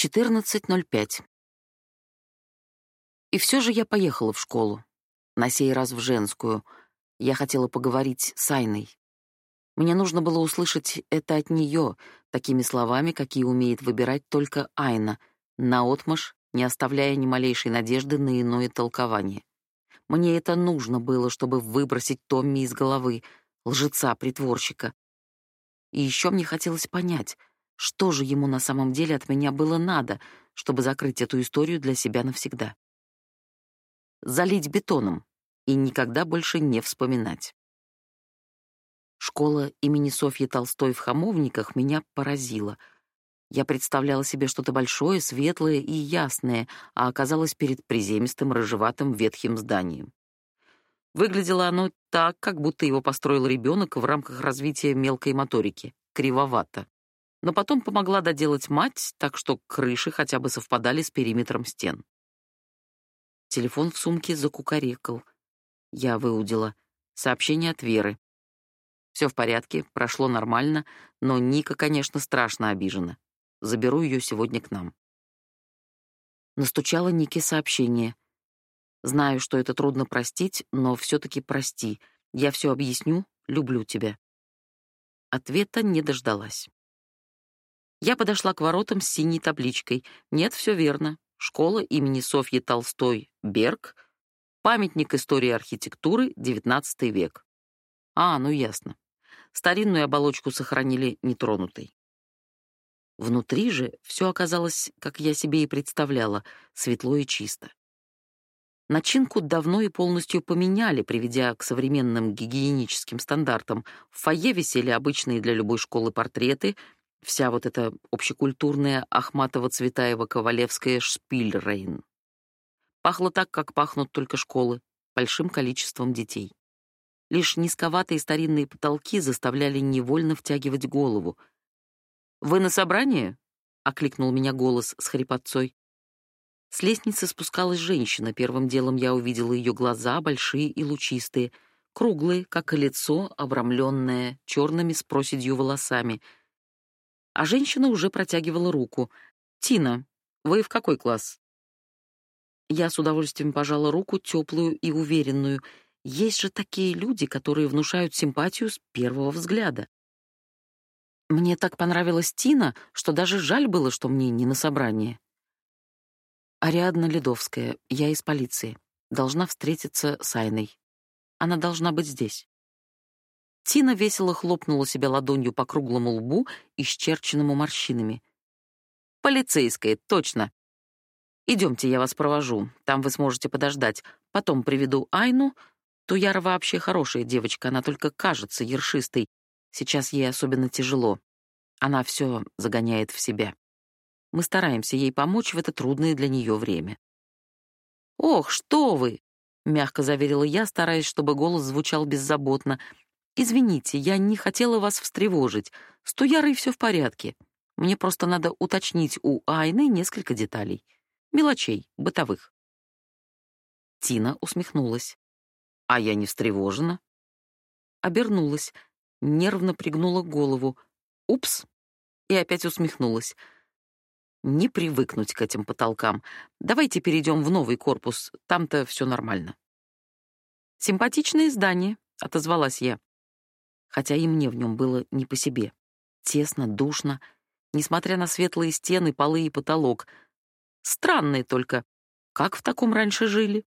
14.05. И все же я поехала в школу. На сей раз в женскую. Я хотела поговорить с Айной. Мне нужно было услышать это от нее, такими словами, какие умеет выбирать только Айна, наотмашь, не оставляя ни малейшей надежды на иное толкование. Мне это нужно было, чтобы выбросить Томми из головы, лжеца-притворщика. И еще мне хотелось понять, что же ему на самом деле от меня было надо, чтобы закрыть эту историю для себя навсегда. Залить бетоном и никогда больше не вспоминать. Школа имени Софьи Толстой в Хамовниках меня поразила. Я представляла себе что-то большое, светлое и ясное, а оказалась перед приземистым, рыжеватым, ветхим зданием. Выглядело оно так, как будто его построил ребенок в рамках развития мелкой моторики, кривовато но потом помогла доделать мать, так что крыши хотя бы совпадали с периметром стен. Телефон в сумке закукарекал. Я выудила. Сообщение от Веры. Все в порядке, прошло нормально, но Ника, конечно, страшно обижена. Заберу ее сегодня к нам. Настучала Нике сообщение. Знаю, что это трудно простить, но все таки прости. Я все объясню, люблю тебя. Ответа не дождалась. Я подошла к воротам с синей табличкой. Нет, все верно. Школа имени Софьи Толстой, Берг, памятник истории архитектуры, XIX век. А, ну ясно. Старинную оболочку сохранили нетронутой. Внутри же все оказалось, как я себе и представляла, светло и чисто. Начинку давно и полностью поменяли, приведя к современным гигиеническим стандартам. В фойе висели обычные для любой школы портреты — Вся вот эта общекультурная Ахматова-Цветаева-Ковалевская шпильрейн. Пахло так, как пахнут только школы, большим количеством детей. Лишь низковатые старинные потолки заставляли невольно втягивать голову. «Вы на собрании?» — окликнул меня голос с хрипотцой. С лестницы спускалась женщина. Первым делом я увидела ее глаза, большие и лучистые, круглые, как и лицо, обрамленное черными с проседью волосами — а женщина уже протягивала руку. «Тина, вы в какой класс?» Я с удовольствием пожала руку, теплую и уверенную. Есть же такие люди, которые внушают симпатию с первого взгляда. Мне так понравилась Тина, что даже жаль было, что мне не на собрание. Ариадна Ледовская, я из полиции. Должна встретиться с Айной. Она должна быть здесь. Тина весело хлопнула себя ладонью по круглому лбу, исчерченному морщинами. «Полицейская, точно. Идемте, я вас провожу. Там вы сможете подождать. Потом приведу Айну. Туяра вообще хорошая девочка, она только кажется ершистой. Сейчас ей особенно тяжело. Она все загоняет в себя. Мы стараемся ей помочь в это трудное для нее время». «Ох, что вы!» — мягко заверила я, стараясь, чтобы голос звучал беззаботно — Извините, я не хотела вас встревожить. С Туярой все в порядке. Мне просто надо уточнить у Айны несколько деталей. Мелочей, бытовых. Тина усмехнулась. А я не встревожена. Обернулась, нервно пригнула голову. Упс. И опять усмехнулась. Не привыкнуть к этим потолкам. Давайте перейдем в новый корпус. Там-то все нормально. Симпатичное здание, отозвалась я хотя и мне в нем было не по себе. Тесно, душно, несмотря на светлые стены, полы и потолок. Странные только. Как в таком раньше жили?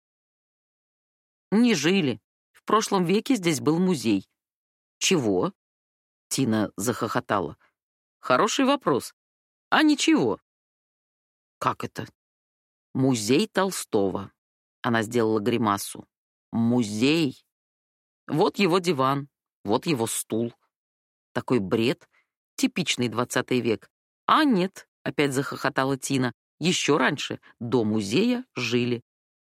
Не жили. В прошлом веке здесь был музей. Чего? Тина захохотала. Хороший вопрос. А ничего. Как это? Музей Толстого. Она сделала гримасу. Музей. Вот его диван, вот его стул. Такой бред, типичный двадцатый век. А нет, опять захохотала Тина. Еще раньше до музея жили.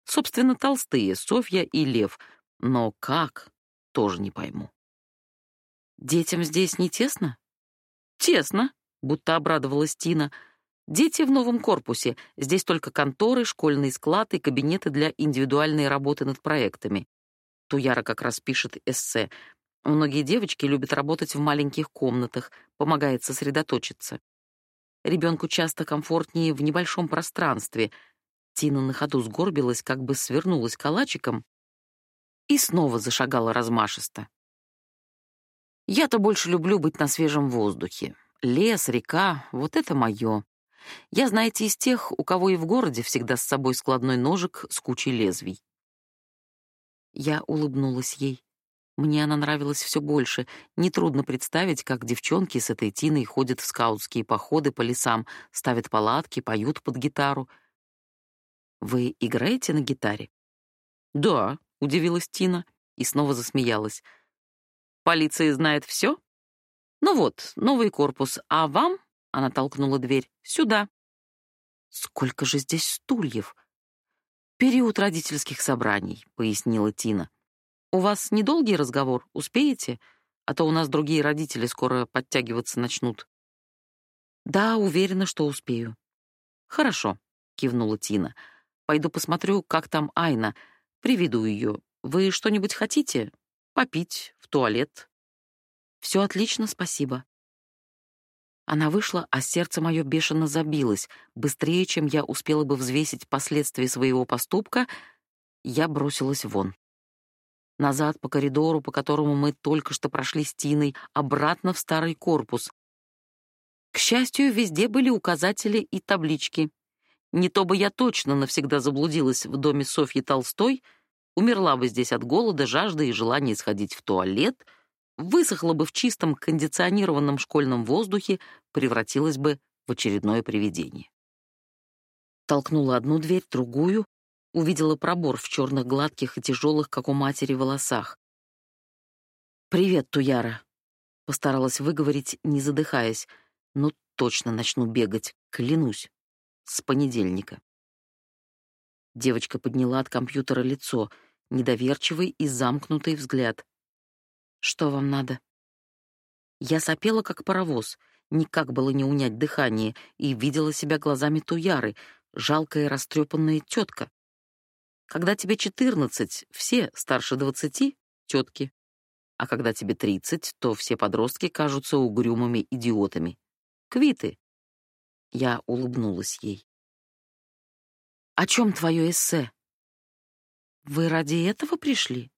Собственно, толстые, Софья и Лев. Но как, тоже не пойму. Детям здесь не тесно? Тесно, будто обрадовалась Тина. Дети в новом корпусе. Здесь только конторы, школьный склад и кабинеты для индивидуальной работы над проектами. Туяра как раз пишет эссе. Многие девочки любят работать в маленьких комнатах, помогает сосредоточиться. Ребенку часто комфортнее в небольшом пространстве. Тина на ходу сгорбилась, как бы свернулась калачиком и снова зашагала размашисто. Я-то больше люблю быть на свежем воздухе. Лес, река — вот это мое. Я, знаете, из тех, у кого и в городе всегда с собой складной ножик с кучей лезвий. Я улыбнулась ей. Мне она нравилась все больше. Нетрудно представить, как девчонки с этой Тиной ходят в скаутские походы по лесам, ставят палатки, поют под гитару. «Вы играете на гитаре?» «Да», — удивилась Тина и снова засмеялась. «Полиция знает все?» «Ну вот, новый корпус, а вам она толкнула дверь. «Сюда». «Сколько же здесь стульев?» «Период родительских собраний», — пояснила Тина. «У вас недолгий разговор? Успеете? А то у нас другие родители скоро подтягиваться начнут». «Да, уверена, что успею». «Хорошо», — кивнула Тина. «Пойду посмотрю, как там Айна. Приведу ее. Вы что-нибудь хотите? Попить, в туалет?» «Все отлично, спасибо». Она вышла, а сердце мое бешено забилось. Быстрее, чем я успела бы взвесить последствия своего поступка, я бросилась вон. Назад по коридору, по которому мы только что прошли с Тиной, обратно в старый корпус. К счастью, везде были указатели и таблички. Не то бы я точно навсегда заблудилась в доме Софьи Толстой, умерла бы здесь от голода, жажды и желания сходить в туалет — высохла бы в чистом кондиционированном школьном воздухе, превратилась бы в очередное привидение. Толкнула одну дверь, другую, увидела пробор в черных гладких и тяжелых, как у матери, волосах. «Привет, Туяра», — постаралась выговорить, не задыхаясь. «Ну, точно начну бегать, клянусь, с понедельника». Девочка подняла от компьютера лицо, недоверчивый и замкнутый взгляд. Что вам надо? Я сопела, как паровоз. Никак было не унять дыхание и видела себя глазами Туяры, жалкая растрепанная тетка. Когда тебе четырнадцать, все старше двадцати — тетки. А когда тебе тридцать, то все подростки кажутся угрюмыми идиотами. Квиты. Я улыбнулась ей. «О чем твое эссе?» «Вы ради этого пришли?»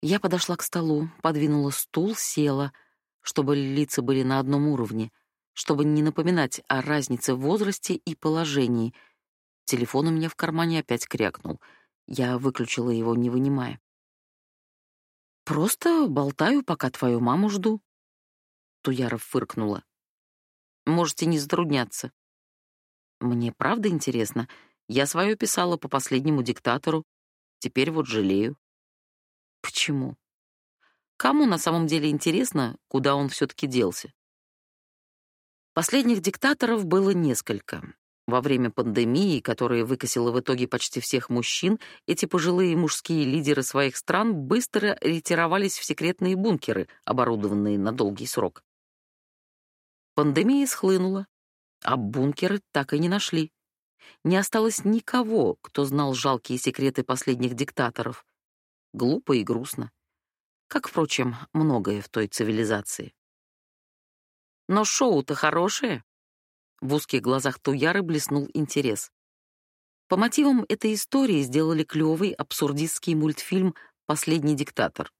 Я подошла к столу, подвинула стул, села, чтобы лица были на одном уровне, чтобы не напоминать о разнице в возрасте и положении. Телефон у меня в кармане опять крякнул. Я выключила его, не вынимая. «Просто болтаю, пока твою маму жду». Туяров фыркнула. «Можете не затрудняться». «Мне правда интересно. Я свое писала по последнему диктатору. Теперь вот жалею». Почему? Кому на самом деле интересно, куда он все-таки делся? Последних диктаторов было несколько. Во время пандемии, которая выкосила в итоге почти всех мужчин, эти пожилые мужские лидеры своих стран быстро ретировались в секретные бункеры, оборудованные на долгий срок. Пандемия схлынула, а бункеры так и не нашли. Не осталось никого, кто знал жалкие секреты последних диктаторов, Глупо и грустно. Как, впрочем, многое в той цивилизации. Но шоу-то хорошее. В узких глазах Туяры блеснул интерес. По мотивам этой истории сделали клевый абсурдистский мультфильм «Последний диктатор».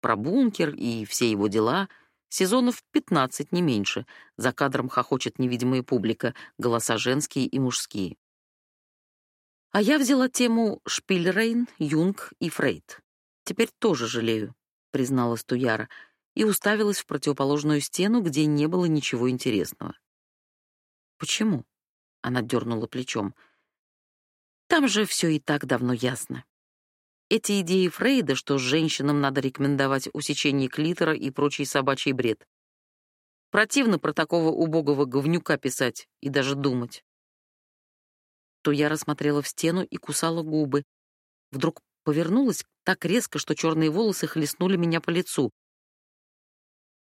Про бункер и все его дела — Сезонов 15, не меньше. За кадром хохочет невидимая публика, голоса женские и мужские. А я взяла тему Шпильрейн, Юнг и Фрейд. Теперь тоже жалею, призналась Туяра и уставилась в противоположную стену, где не было ничего интересного. Почему? Она дернула плечом. Там же все и так давно ясно. Эти идеи Фрейда, что женщинам надо рекомендовать усечение клитора и прочий собачий бред. Противно про такого убогого говнюка писать и даже думать то я рассмотрела в стену и кусала губы. Вдруг повернулась так резко, что черные волосы хлестнули меня по лицу.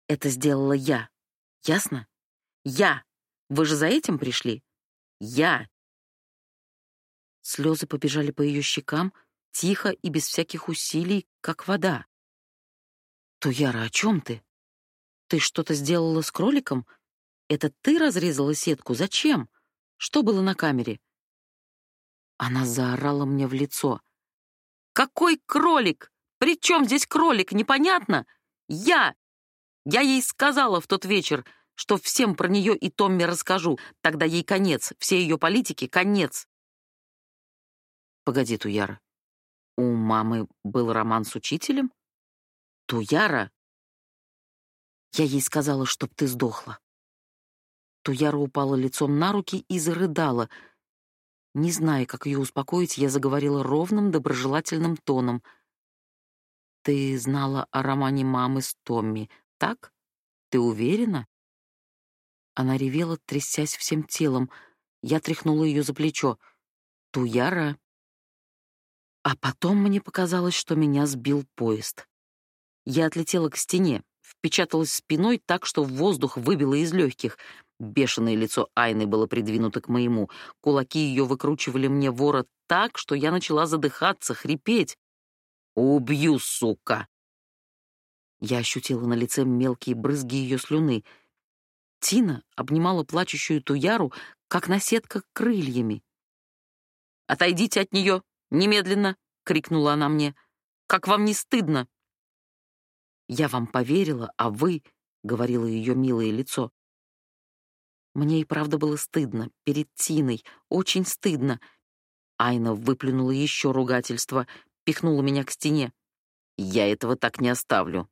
Это сделала я. Ясно? Я. Вы же за этим пришли? Я. Слезы побежали по ее щекам, тихо и без всяких усилий, как вода. То Яра, о чем ты? Ты что-то сделала с кроликом? Это ты разрезала сетку? Зачем? Что было на камере?» Она заорала мне в лицо. «Какой кролик? При чем здесь кролик? Непонятно? Я! Я ей сказала в тот вечер, что всем про нее и Томми расскажу. Тогда ей конец, все ее политики — конец. Погоди, Туяра. У мамы был роман с учителем? Туяра? Я ей сказала, чтоб ты сдохла. Туяра упала лицом на руки и зарыдала. Не зная, как ее успокоить, я заговорила ровным, доброжелательным тоном. «Ты знала о романе мамы с Томми, так? Ты уверена?» Она ревела, трясясь всем телом. Я тряхнула ее за плечо. «Туяра!» А потом мне показалось, что меня сбил поезд. Я отлетела к стене, впечаталась спиной так, что воздух выбило из легких. Бешеное лицо Айны было придвинуто к моему. Кулаки ее выкручивали мне ворот так, что я начала задыхаться, хрипеть. «Убью, сука!» Я ощутила на лице мелкие брызги ее слюны. Тина обнимала плачущую Туяру, как наседка крыльями. «Отойдите от нее! Немедленно!» — крикнула она мне. «Как вам не стыдно?» «Я вам поверила, а вы...» — говорило ее милое лицо. Мне и правда было стыдно, перед Тиной, очень стыдно. Айна выплюнула еще ругательство, пихнула меня к стене. «Я этого так не оставлю»,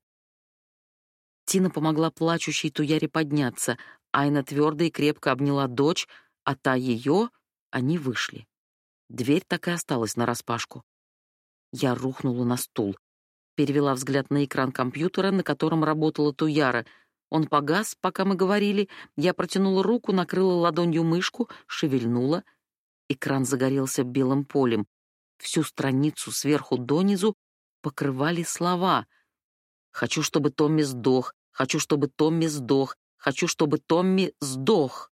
Тина помогла плачущей Туяре подняться. Айна твердо и крепко обняла дочь, а та ее, они вышли. Дверь так и осталась нараспашку. Я рухнула на стул. Перевела взгляд на экран компьютера, на котором работала Туяра. Он погас, пока мы говорили. Я протянула руку, накрыла ладонью мышку, шевельнула. Экран загорелся белым полем. Всю страницу сверху донизу покрывали слова. «Хочу, чтобы Томми сдох. Хочу, чтобы Томми сдох. Хочу, чтобы Томми сдох.